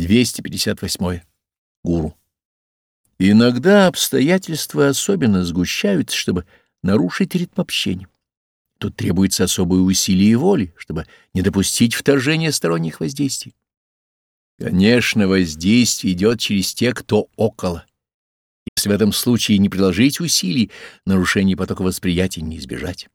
258. Гуру. Иногда обстоятельства особенно сгущаются, чтобы нарушить ритм общения. Тут требуется особое усилие воли, чтобы не допустить вторжения сторонних воздействий. Конечно, воздействие идет через тех, кто около. Если в этом случае не приложить усилий, нарушение потока восприятия не избежать.